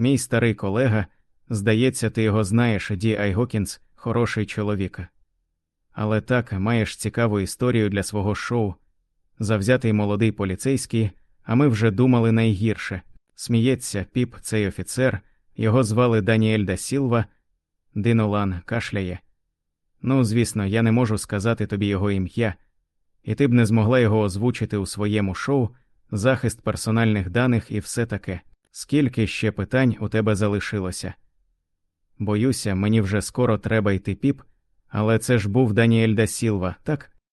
Мій старий колега, здається, ти його знаєш, Ді Айгокінс, хороший чоловік. Але так, маєш цікаву історію для свого шоу. Завзятий молодий поліцейський, а ми вже думали найгірше. Сміється, піп, цей офіцер, його звали Даніель да Сілва, Динолан кашляє. Ну, звісно, я не можу сказати тобі його ім'я, і ти б не змогла його озвучити у своєму шоу, захист персональних даних і все таке. Скільки ще питань у тебе залишилося? Боюся, мені вже скоро треба йти піп, але це ж був Даніель да Сілва, так?